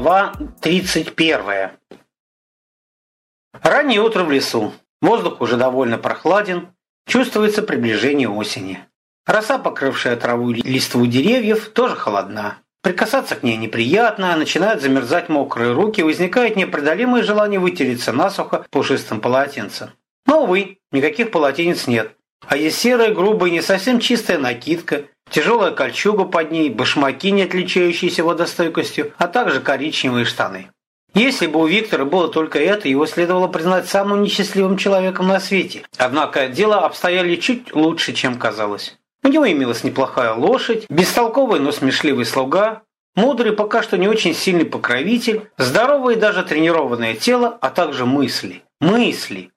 Глава 31. Раннее утро в лесу. Воздух уже довольно прохладен. Чувствуется приближение осени. Роса, покрывшая траву и листву деревьев, тоже холодна. Прикасаться к ней неприятно, начинают замерзать мокрые руки, возникает непреодолимое желание вытереться насухо пушистым полотенцем. Но, увы, никаких полотенец нет. А есть серая, грубая, не совсем чистая накидка, тяжелая кольчуга под ней, башмаки, не отличающиеся водостойкостью, а также коричневые штаны. Если бы у Виктора было только это, его следовало признать самым несчастливым человеком на свете. Однако дела обстояли чуть лучше, чем казалось. У него имелась неплохая лошадь, бестолковый, но смешливый слуга, мудрый, пока что не очень сильный покровитель, здоровое и даже тренированное тело, а также мысли. Мысли.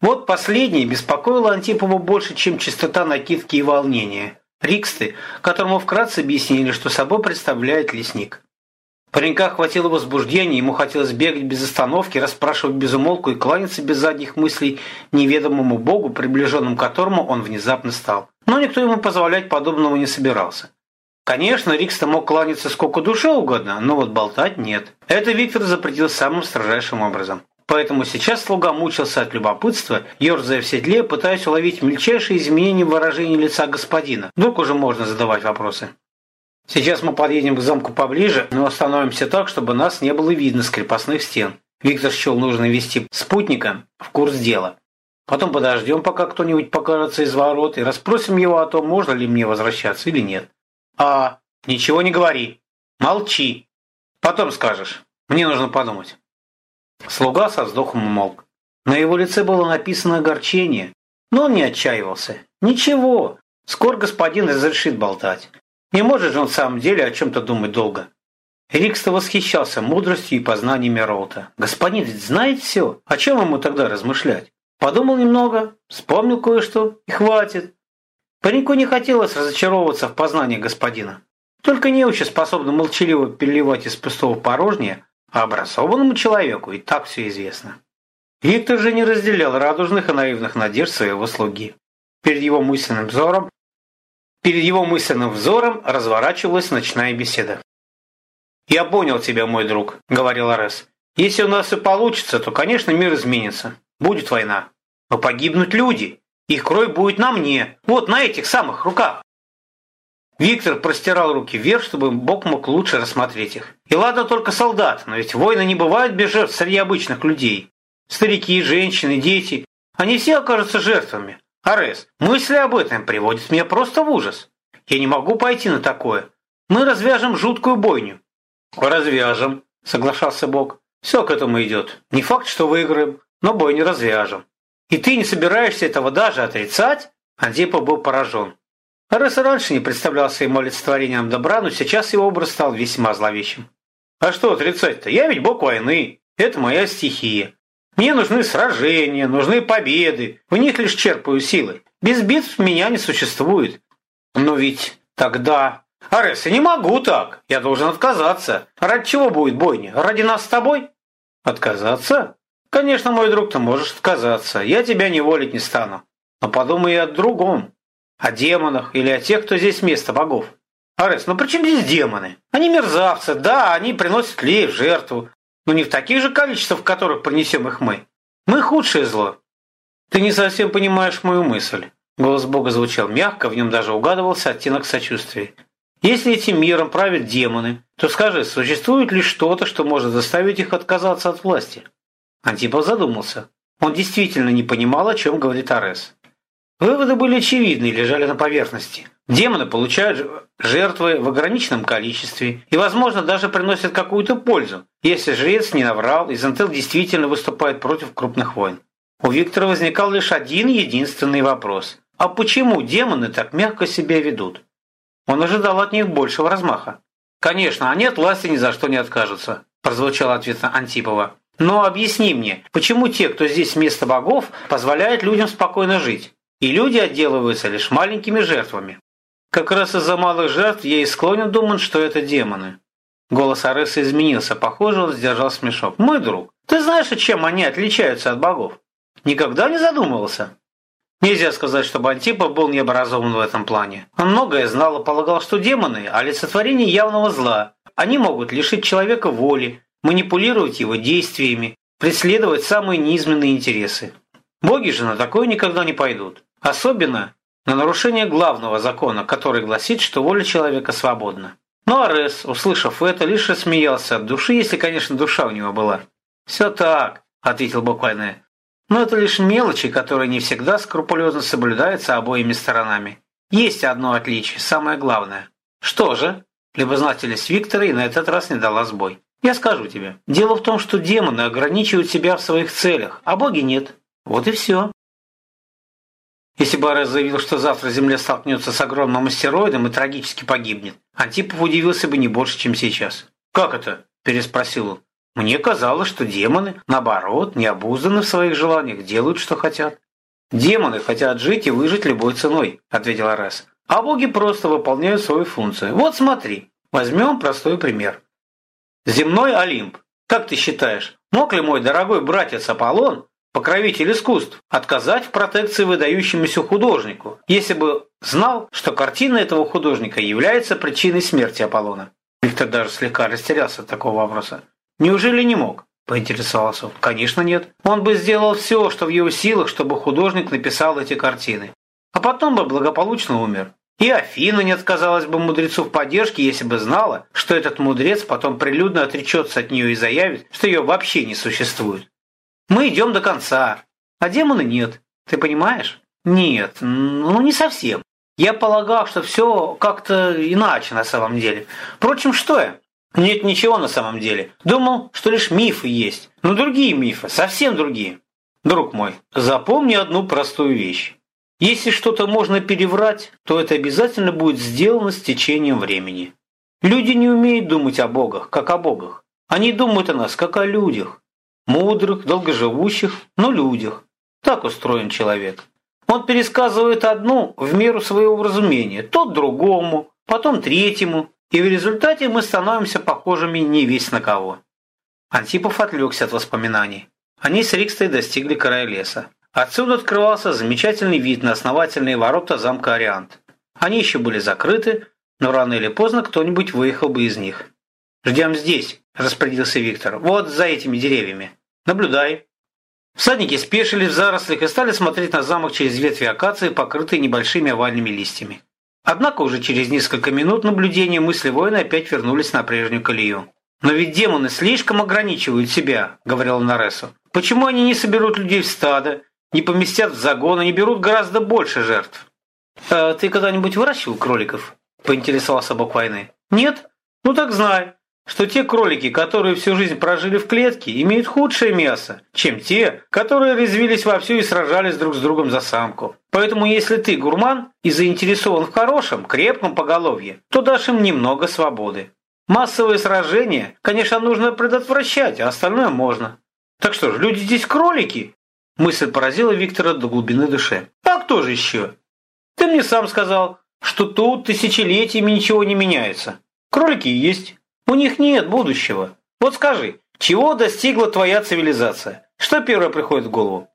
Вот последнее беспокоило Антипова больше, чем чистота накидки и волнения. Риксты, которому вкратце объяснили, что собой представляет лесник. Паренька хватило возбуждения, ему хотелось бегать без остановки, расспрашивать без умолку и кланяться без задних мыслей неведомому богу, приближенным к которому он внезапно стал. Но никто ему позволять подобного не собирался. Конечно, Рикста мог кланяться сколько душе угодно, но вот болтать нет. Это Виктор запретил самым строжайшим образом. Поэтому сейчас слуга мучился от любопытства, ерзая в седле, пытаясь уловить мельчайшие изменения выражения лица господина. Вдруг уже можно задавать вопросы. Сейчас мы подъедем к замку поближе, но остановимся так, чтобы нас не было видно с крепостных стен. Виктор счел нужно вести спутника в курс дела. Потом подождем, пока кто-нибудь покажется из ворот, и расспросим его о том, можно ли мне возвращаться или нет. А, ничего не говори. Молчи. Потом скажешь. Мне нужно подумать. Слуга со вздохом умолк. На его лице было написано огорчение, но он не отчаивался. Ничего, скоро господин разрешит болтать. Не может же он в самом деле о чем-то думать долго. Рикста восхищался мудростью и познаниями Роута. Господин ведь знает все. О чем ему тогда размышлять? Подумал немного, вспомнил кое-что и хватит. Пареньку не хотелось разочаровываться в познании господина. Только неучи способны молчаливо переливать из пустого порожнее, а образованному человеку и так все известно. Виктор же не разделял радужных и наивных надежд своего слуги. Перед его мысленным взором Перед его мысленным взором разворачивалась ночная беседа. «Я понял тебя, мой друг», — говорил Арес. «Если у нас и получится, то, конечно, мир изменится. Будет война. Но погибнут люди. Их кровь будет на мне. Вот на этих самых руках. Виктор простирал руки вверх, чтобы Бог мог лучше рассмотреть их. И ладно только солдат, но ведь войны не бывают без жертв среди обычных людей. Старики, женщины, дети. Они все окажутся жертвами. Арес, мысли об этом приводят меня просто в ужас. Я не могу пойти на такое. Мы развяжем жуткую бойню. Развяжем, соглашался Бог. Все к этому идет. Не факт, что выиграем, но бой не развяжем. И ты не собираешься этого даже отрицать? Антипа был поражен. Арес раньше не представлялся ему олицетворением добра, но сейчас его образ стал весьма зловещим. А что отрицать-то? Я ведь бог войны. Это моя стихия. Мне нужны сражения, нужны победы. В них лишь черпаю силы. Без битв меня не существует. Но ведь тогда... Арес, я не могу так. Я должен отказаться. Ради чего будет бойня? Ради нас с тобой? Отказаться? Конечно, мой друг, ты можешь отказаться. Я тебя не волить не стану. Но подумай и о другом. О демонах или о тех, кто здесь вместо богов. Арес, ну при чем здесь демоны? Они мерзавцы, да, они приносят лей в жертву, но не в таких же количествах, в которых принесем их мы. Мы худшее зло. Ты не совсем понимаешь мою мысль. Голос Бога звучал мягко, в нем даже угадывался оттенок сочувствия. Если этим миром правят демоны, то скажи, существует ли что-то, что может заставить их отказаться от власти? Антипов задумался. Он действительно не понимал, о чем говорит Арес. Выводы были очевидны и лежали на поверхности. Демоны получают жертвы в ограниченном количестве и, возможно, даже приносят какую-то пользу, если жрец не наврал и Зентел действительно выступает против крупных войн. У Виктора возникал лишь один единственный вопрос. А почему демоны так мягко себя ведут? Он ожидал от них большего размаха. «Конечно, они от власти ни за что не откажутся», – прозвучал ответ Антипова. «Но объясни мне, почему те, кто здесь вместо богов, позволяют людям спокойно жить? И люди отделываются лишь маленькими жертвами. Как раз из-за малых жертв я и склонен думать, что это демоны. Голос Ареса изменился. Похоже, он сдержал смешок. «Мой друг, ты знаешь, чем они отличаются от богов? Никогда не задумывался?» Нельзя сказать, чтобы Антипов был необразован в этом плане. Он многое знал и полагал, что демоны – олицетворение явного зла, они могут лишить человека воли, манипулировать его действиями, преследовать самые низменные интересы. Боги же на такое никогда не пойдут. Особенно на нарушение главного закона, который гласит, что воля человека свободна. Но Арес, услышав это, лишь рассмеялся от души, если, конечно, душа у него была. «Все так», — ответил буквально. «Но это лишь мелочи, которые не всегда скрупулезно соблюдаются обоими сторонами. Есть одно отличие, самое главное. Что же?» Любознательность Виктора и на этот раз не дала сбой. «Я скажу тебе. Дело в том, что демоны ограничивают себя в своих целях, а боги нет. Вот и все». Если бы Арес заявил, что завтра Земля столкнется с огромным астероидом и трагически погибнет, Антипов удивился бы не больше, чем сейчас. «Как это?» – переспросил он. «Мне казалось, что демоны, наоборот, не обузданы в своих желаниях, делают, что хотят». «Демоны хотят жить и выжить любой ценой», – ответил Арес. «А боги просто выполняют свою функцию. Вот смотри, возьмем простой пример. Земной Олимп. Как ты считаешь, мог ли мой дорогой братец Аполлон покровитель искусств, отказать в протекции выдающемуся художнику, если бы знал, что картина этого художника является причиной смерти Аполлона. Виктор даже слегка растерялся от такого вопроса. Неужели не мог? Поинтересовался он. Конечно нет. Он бы сделал все, что в его силах, чтобы художник написал эти картины. А потом бы благополучно умер. И Афина не отказалась бы мудрецу в поддержке, если бы знала, что этот мудрец потом прилюдно отречется от нее и заявит, что ее вообще не существует. Мы идем до конца, а демона нет. Ты понимаешь? Нет, ну не совсем. Я полагал, что все как-то иначе на самом деле. Впрочем, что я? Нет ничего на самом деле. Думал, что лишь мифы есть. Но другие мифы, совсем другие. Друг мой, запомни одну простую вещь. Если что-то можно переврать, то это обязательно будет сделано с течением времени. Люди не умеют думать о богах, как о богах. Они думают о нас, как о людях мудрых, долгоживущих, но людях. Так устроен человек. Он пересказывает одну в меру своего разумения, тот другому, потом третьему, и в результате мы становимся похожими не весь на кого. Антипов отвлекся от воспоминаний. Они с Рикстой достигли края леса. Отсюда открывался замечательный вид на основательные ворота замка Ориант. Они еще были закрыты, но рано или поздно кто-нибудь выехал бы из них. «Ждем здесь», – распорядился Виктор. «Вот за этими деревьями. Наблюдай». Всадники спешили в зарослях и стали смотреть на замок через ветви акации, покрытые небольшими овальными листьями. Однако уже через несколько минут наблюдения мысли воина опять вернулись на прежнюю колею. «Но ведь демоны слишком ограничивают себя», — говорил Наресу. «Почему они не соберут людей в стадо, не поместят в загон, не берут гораздо больше жертв?» «А ты когда-нибудь выращивал кроликов?» — поинтересовался бог войны. «Нет? Ну так знай что те кролики, которые всю жизнь прожили в клетке, имеют худшее мясо, чем те, которые резвились вовсю и сражались друг с другом за самку. Поэтому если ты гурман и заинтересован в хорошем, крепком поголовье, то дашь им немного свободы. Массовые сражения, конечно, нужно предотвращать, а остальное можно. Так что ж, люди здесь кролики? Мысль поразила Виктора до глубины души. А кто же еще? Ты мне сам сказал, что тут тысячелетиями ничего не меняется. Кролики есть. У них нет будущего. Вот скажи, чего достигла твоя цивилизация? Что первое приходит в голову?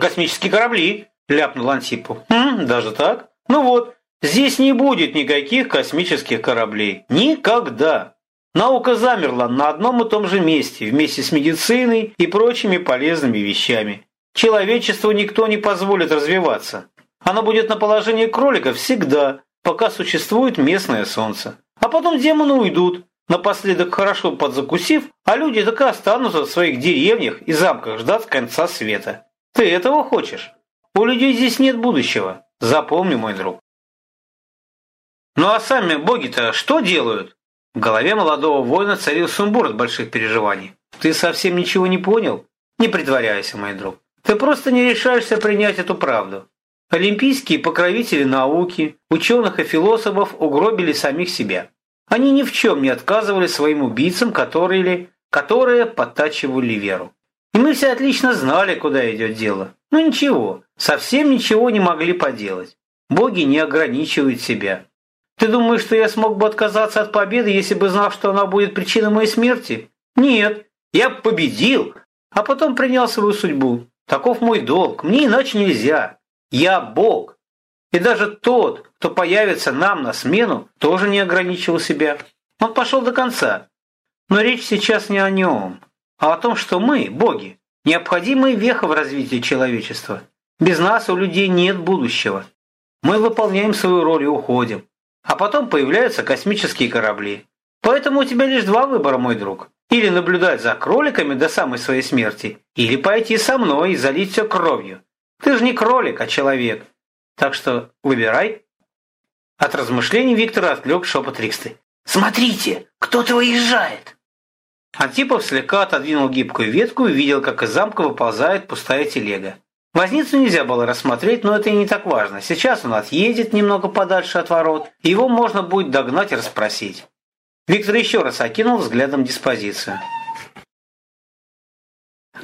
«Космические корабли», – ляпнул Антипов. «Даже так? Ну вот, здесь не будет никаких космических кораблей. Никогда. Наука замерла на одном и том же месте, вместе с медициной и прочими полезными вещами. Человечеству никто не позволит развиваться. Оно будет на положении кролика всегда, пока существует местное солнце. А потом демоны уйдут, Напоследок хорошо подзакусив, а люди так и останутся в своих деревнях и замках ждать конца света. Ты этого хочешь? У людей здесь нет будущего. Запомни, мой друг. Ну а сами боги-то что делают? В голове молодого воина царил сумбур от больших переживаний. Ты совсем ничего не понял? Не притворяйся, мой друг. Ты просто не решаешься принять эту правду. Олимпийские покровители науки, ученых и философов угробили самих себя. Они ни в чем не отказывали своим убийцам, которые, которые подтачивали веру. И мы все отлично знали, куда идет дело. Но ничего, совсем ничего не могли поделать. Боги не ограничивают себя. Ты думаешь, что я смог бы отказаться от победы, если бы знал, что она будет причиной моей смерти? Нет, я победил, а потом принял свою судьбу. Таков мой долг, мне иначе нельзя. Я Бог. И даже тот, кто появится нам на смену, тоже не ограничивал себя. Он пошел до конца. Но речь сейчас не о нем, а о том, что мы, боги, необходимая веха в развитии человечества. Без нас у людей нет будущего. Мы выполняем свою роль и уходим. А потом появляются космические корабли. Поэтому у тебя лишь два выбора, мой друг. Или наблюдать за кроликами до самой своей смерти, или пойти со мной и залить все кровью. Ты же не кролик, а человек. Так что выбирай. От размышлений Виктора отвлек шепот Риксты. «Смотрите, кто-то выезжает!» Антипов слегка отодвинул гибкую ветку и видел, как из замка выползает пустая телега. Возницу нельзя было рассмотреть, но это и не так важно. Сейчас он отъедет немного подальше от ворот, и его можно будет догнать и расспросить. Виктор еще раз окинул взглядом диспозицию.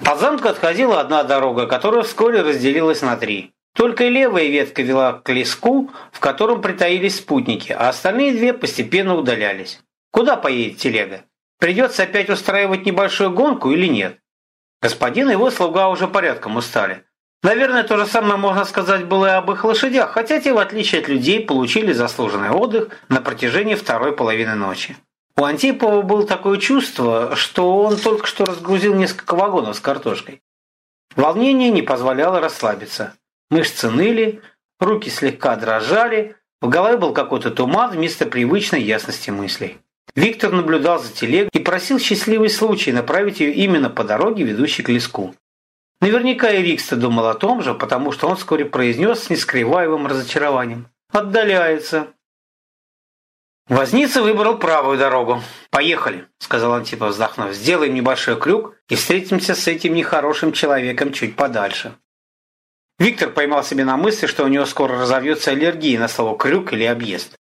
От замка отходила одна дорога, которая вскоре разделилась на три. Только левая ветка вела к леску, в котором притаились спутники, а остальные две постепенно удалялись. Куда поедет телега? Придется опять устраивать небольшую гонку или нет? Господин и его слуга уже порядком устали. Наверное, то же самое можно сказать было и об их лошадях, хотя те, в отличие от людей, получили заслуженный отдых на протяжении второй половины ночи. У Антипова было такое чувство, что он только что разгрузил несколько вагонов с картошкой. Волнение не позволяло расслабиться. Мышцы ныли, руки слегка дрожали, в голове был какой-то туман вместо привычной ясности мыслей. Виктор наблюдал за телегой и просил счастливый случай направить ее именно по дороге, ведущей к леску. Наверняка и Рикста думал о том же, потому что он вскоре произнес с нескрываемым разочарованием. «Отдаляется». Возница выбрал правую дорогу. «Поехали», — сказал Антипов, вздохнув. «Сделаем небольшой крюк и встретимся с этим нехорошим человеком чуть подальше». Виктор поймал себе на мысли, что у него скоро разовьется аллергия на слово «крюк» или «объезд».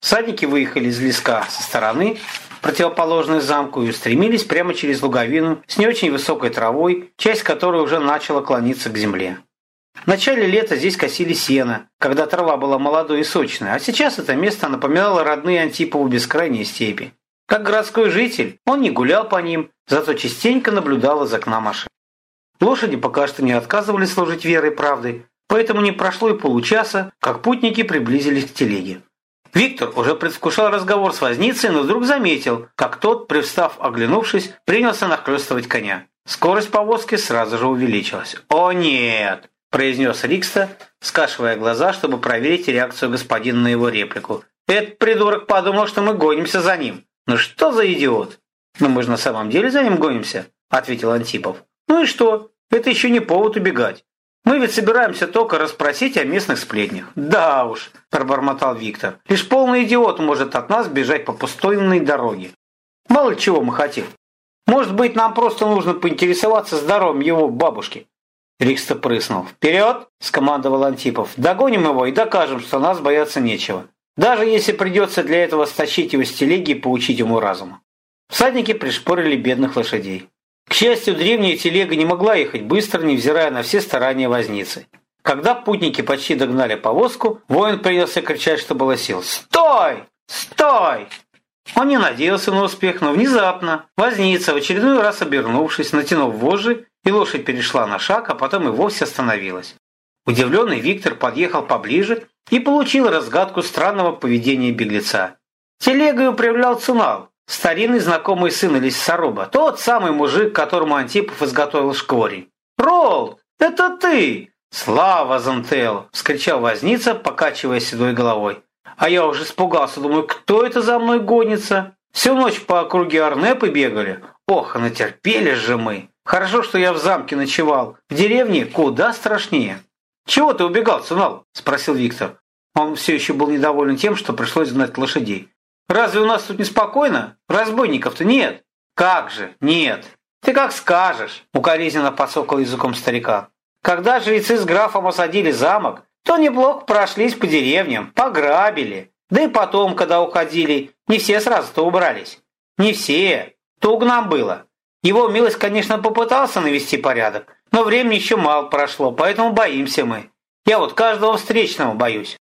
Всадники выехали из леска со стороны, противоположной замку, и устремились прямо через луговину с не очень высокой травой, часть которой уже начала клониться к земле. В начале лета здесь косили сено, когда трава была молодой и сочной, а сейчас это место напоминало родные Антипову бескрайние степи. Как городской житель, он не гулял по ним, зато частенько наблюдал из окна машин. Лошади пока что не отказывались служить верой и правдой, поэтому не прошло и получаса, как путники приблизились к телеге. Виктор уже предвкушал разговор с возницей, но вдруг заметил, как тот, привстав, оглянувшись, принялся нахлестывать коня. Скорость повозки сразу же увеличилась. «О нет!» – произнес Рикста, скашивая глаза, чтобы проверить реакцию господина на его реплику. «Этот придурок подумал, что мы гонимся за ним. Ну что за идиот?» «Но мы же на самом деле за ним гонимся», – ответил Антипов. Ну и что? Это еще не повод убегать. Мы ведь собираемся только расспросить о местных сплетнях. Да уж, пробормотал Виктор. Лишь полный идиот может от нас бежать по пустынной дороге. Мало чего мы хотим. Может быть, нам просто нужно поинтересоваться здоровьем его бабушки. Рикста прыснул. «Вперед!» – скомандовал Антипов. «Догоним его и докажем, что нас бояться нечего. Даже если придется для этого стащить его с телеги и поучить ему разуму». Всадники пришпорили бедных лошадей. К счастью, древняя телега не могла ехать быстро, невзирая на все старания возницы. Когда путники почти догнали повозку, воин принялся кричать, что было сил. «Стой! Стой!» Он не надеялся на успех, но внезапно возница, в очередной раз обернувшись, натянув вожжи, и лошадь перешла на шаг, а потом и вовсе остановилась. Удивленный Виктор подъехал поближе и получил разгадку странного поведения беглеца. Телегой управлял Цунал, Старинный знакомый сын лесоруба, тот самый мужик, которому Антипов изготовил шкворень. «Ролд, это ты!» «Слава, Зантел!» – вскричал возница, покачивая седой головой. А я уже испугался, думаю, кто это за мной гонится? Всю ночь по округе Арнепы бегали. Ох, натерпелись же мы. Хорошо, что я в замке ночевал. В деревне куда страшнее. «Чего ты убегал, Цунал?» – спросил Виктор. Он все еще был недоволен тем, что пришлось гнать лошадей. Разве у нас тут неспокойно? Разбойников-то нет. Как же, нет. Ты как скажешь, укоризненно подсокал языком старика. Когда жрецы с графом осадили замок, то неплохо прошлись по деревням, пограбили. Да и потом, когда уходили, не все сразу-то убрались. Не все. Туго нам было. Его милость, конечно, попытался навести порядок, но времени еще мало прошло, поэтому боимся мы. Я вот каждого встречного боюсь.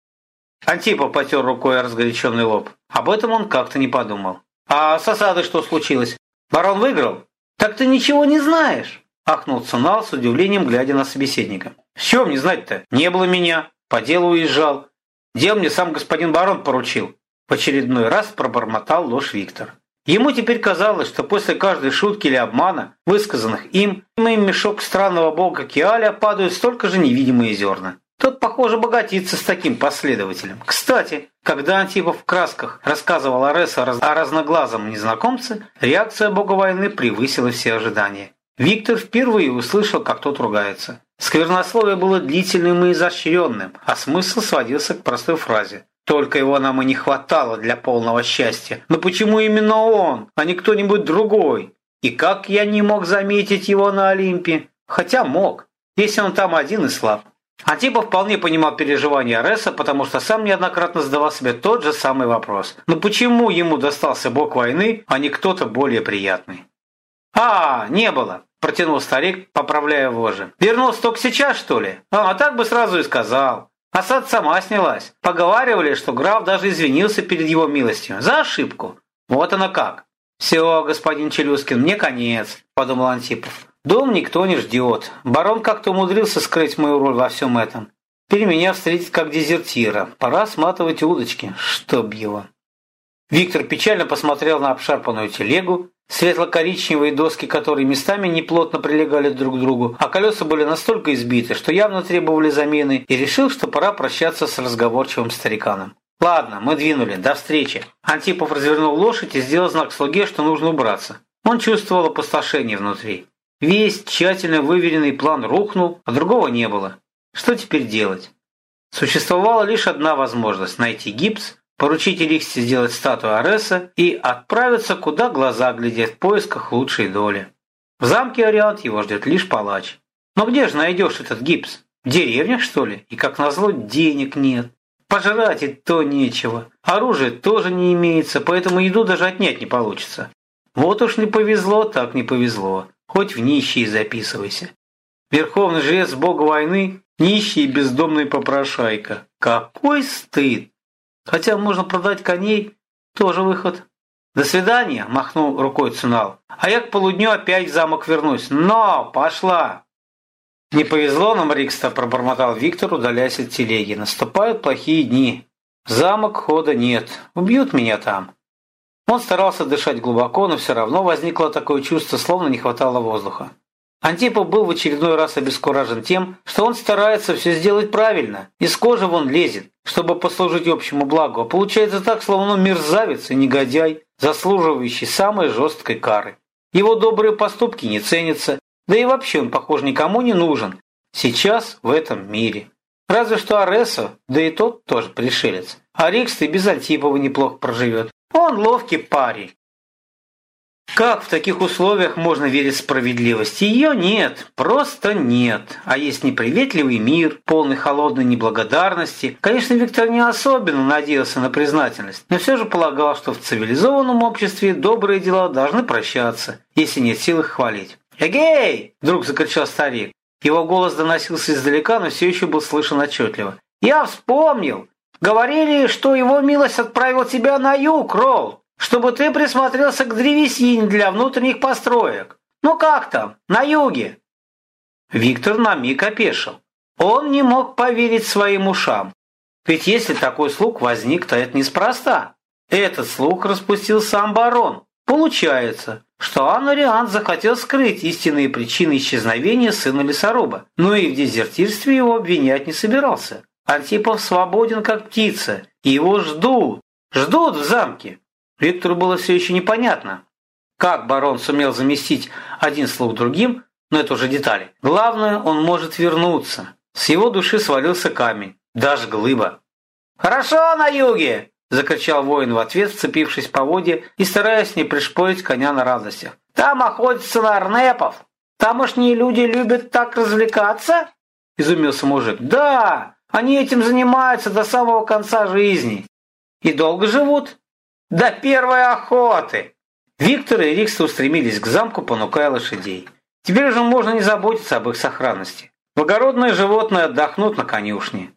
Антипа потер рукой разгоряченный лоб. Об этом он как-то не подумал. «А с осадой что случилось? Барон выиграл?» «Так ты ничего не знаешь!» Ахнул Цунал с удивлением, глядя на собеседника. «С чем мне знать-то? Не было меня. По делу уезжал. Дел мне сам господин барон поручил. В очередной раз пробормотал ложь Виктор. Ему теперь казалось, что после каждой шутки или обмана, высказанных им, им мешок странного бога Киаля падают столько же невидимые зерна. Тот, похоже, богатится с таким последователем. Кстати, когда Антипов в красках рассказывал Аресу о разноглазом незнакомце, реакция бога войны превысила все ожидания. Виктор впервые услышал, как тот ругается. Сквернословие было длительным и изощренным, а смысл сводился к простой фразе. Только его нам и не хватало для полного счастья. Но почему именно он, а не кто-нибудь другой? И как я не мог заметить его на Олимпе? Хотя мог, если он там один и слаб. Антипов вполне понимал переживания Ареса, потому что сам неоднократно задавал себе тот же самый вопрос. Но почему ему достался бог войны, а не кто-то более приятный? «А, не было!» – протянул старик, поправляя вожжи. «Вернулся только сейчас, что ли? А, так бы сразу и сказал. Асад сама снялась. Поговаривали, что граф даже извинился перед его милостью. За ошибку. Вот оно как. «Все, господин Челюскин, мне конец», – подумал Антипов. Дом никто не ждет. Барон как-то умудрился скрыть мою роль во всем этом. Теперь меня встретить как дезертира. Пора сматывать удочки. Чтоб его. Виктор печально посмотрел на обшарпанную телегу, светло-коричневые доски которые местами неплотно прилегали друг к другу, а колеса были настолько избиты, что явно требовали замены, и решил, что пора прощаться с разговорчивым стариканом. «Ладно, мы двинули. До встречи». Антипов развернул лошадь и сделал знак слуге, что нужно убраться. Он чувствовал опустошение внутри. Весь тщательно выверенный план рухнул, а другого не было. Что теперь делать? Существовала лишь одна возможность – найти гипс, поручить Эликсе сделать статую Ареса и отправиться, куда глаза глядят в поисках лучшей доли. В замке Ориант его ждет лишь палач. Но где же найдешь этот гипс? В деревнях, что ли? И, как назло, денег нет. Пожрать и то нечего. Оружия тоже не имеется, поэтому еду даже отнять не получится. Вот уж не повезло, так не повезло. Хоть в нищие записывайся. Верховный жрец бога войны – нищий и бездомный попрошайка. Какой стыд! Хотя можно продать коней – тоже выход. «До свидания!» – махнул рукой Цунал. «А я к полудню опять в замок вернусь. Но! Пошла!» «Не повезло нам, Рикста!» – пробормотал Виктор, удаляясь от телеги. «Наступают плохие дни. В замок хода нет. Убьют меня там. Он старался дышать глубоко, но все равно возникло такое чувство, словно не хватало воздуха. Антипов был в очередной раз обескуражен тем, что он старается все сделать правильно, из кожи вон лезет, чтобы послужить общему благу, а получается так, словно он мерзавец и негодяй, заслуживающий самой жесткой кары. Его добрые поступки не ценятся, да и вообще он, похоже, никому не нужен. Сейчас в этом мире. Разве что Аресо, да и тот тоже пришелец. А Рикс и без Антипова неплохо проживет. Он ловкий парень. Как в таких условиях можно верить в справедливость? Ее нет, просто нет. А есть неприветливый мир, полный холодной неблагодарности. Конечно, Виктор не особенно надеялся на признательность, но все же полагал, что в цивилизованном обществе добрые дела должны прощаться, если нет сил их хвалить. «Эгей!» – вдруг закричал старик. Его голос доносился издалека, но все еще был слышен отчетливо. «Я вспомнил! Говорили, что его милость отправил тебя на юг, Ролл, чтобы ты присмотрелся к древесине для внутренних построек. Ну как там, на юге?» Виктор на миг опешил. Он не мог поверить своим ушам. Ведь если такой слух возник, то это неспроста. Этот слух распустил сам барон. Получается, что Анариан захотел скрыть истинные причины исчезновения сына лесоруба, но и в дезертирстве его обвинять не собирался. Антипов свободен, как птица, и его ждут, ждут в замке. Виктору было все еще непонятно, как барон сумел заместить один слух другим, но это уже детали. Главное, он может вернуться. С его души свалился камень, даже глыба. «Хорошо на юге!» – закричал воин в ответ, вцепившись по воде и стараясь не пришпорить коня на радостях. «Там охотятся на арнепов! Тамошние люди любят так развлекаться?» – изумился мужик. «Да! Они этим занимаются до самого конца жизни. И долго живут? До первой охоты. Виктор и Рикста устремились к замку, понукая лошадей. Теперь уже можно не заботиться об их сохранности. Благородные животные отдохнут на конюшне.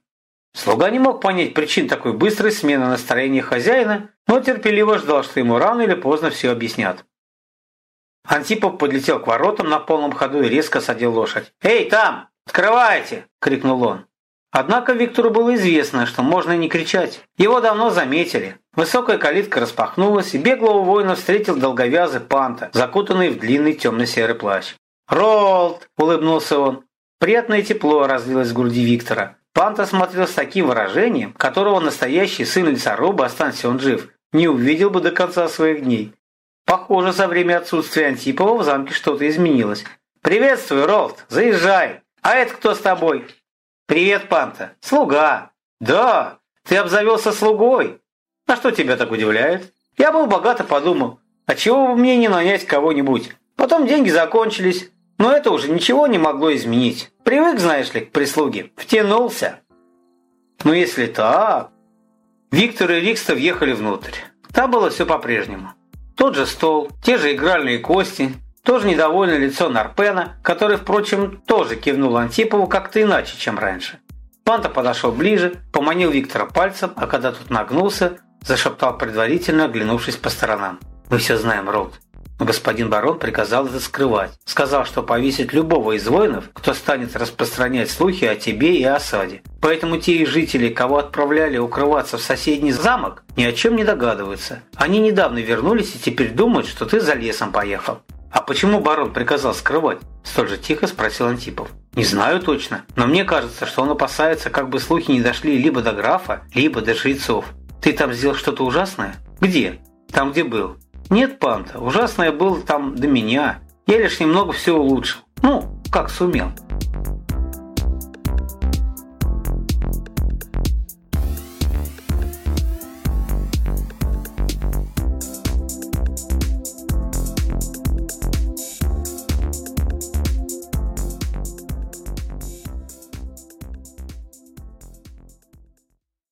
Слуга не мог понять причин такой быстрой смены настроения хозяина, но терпеливо ждал, что ему рано или поздно все объяснят. Антипов подлетел к воротам на полном ходу и резко садил лошадь. «Эй, там! Открывайте!» – крикнул он. Однако Виктору было известно, что можно не кричать. Его давно заметили. Высокая калитка распахнулась, и беглого воина встретил долговязый панта, закутанный в длинный темно-серый плащ. «Ролд!» – улыбнулся он. Приятное тепло разлилось в груди Виктора. Панта смотрел с таким выражением, которого настоящий сын лесоруба, останься он жив, не увидел бы до конца своих дней. Похоже, за время отсутствия Антипова в замке что-то изменилось. «Приветствую, Ролд! Заезжай! А это кто с тобой?» «Привет, Панта! Слуга!» «Да! Ты обзавелся слугой!» «А что тебя так удивляет?» «Я был богато подумал, а чего бы мне не нанять кого-нибудь? Потом деньги закончились, но это уже ничего не могло изменить. Привык, знаешь ли, к прислуге. Втянулся». «Ну если так...» Виктор и Рикста въехали внутрь. Там было все по-прежнему. Тот же стол, те же игральные кости, тоже недовольное лицо Нарпена, который, впрочем, тоже кивнул Антипову как-то иначе, чем раньше. Панта подошел ближе, поманил Виктора пальцем, а когда тот нагнулся, зашептал предварительно, оглянувшись по сторонам. «Мы все знаем, Ролд. Но господин барон приказал это скрывать. Сказал, что повесит любого из воинов, кто станет распространять слухи о тебе и осаде. Поэтому те из жителей, кого отправляли укрываться в соседний замок, ни о чем не догадываются. Они недавно вернулись и теперь думают, что ты за лесом поехал. «А почему барон приказал скрывать?» – столь же тихо спросил Антипов. «Не знаю точно, но мне кажется, что он опасается, как бы слухи не дошли либо до графа, либо до жрецов. Ты там сделал что-то ужасное? Где? Там, где был?» «Нет, Панта, ужасное было там до меня. Я лишь немного все улучшил. Ну, как сумел».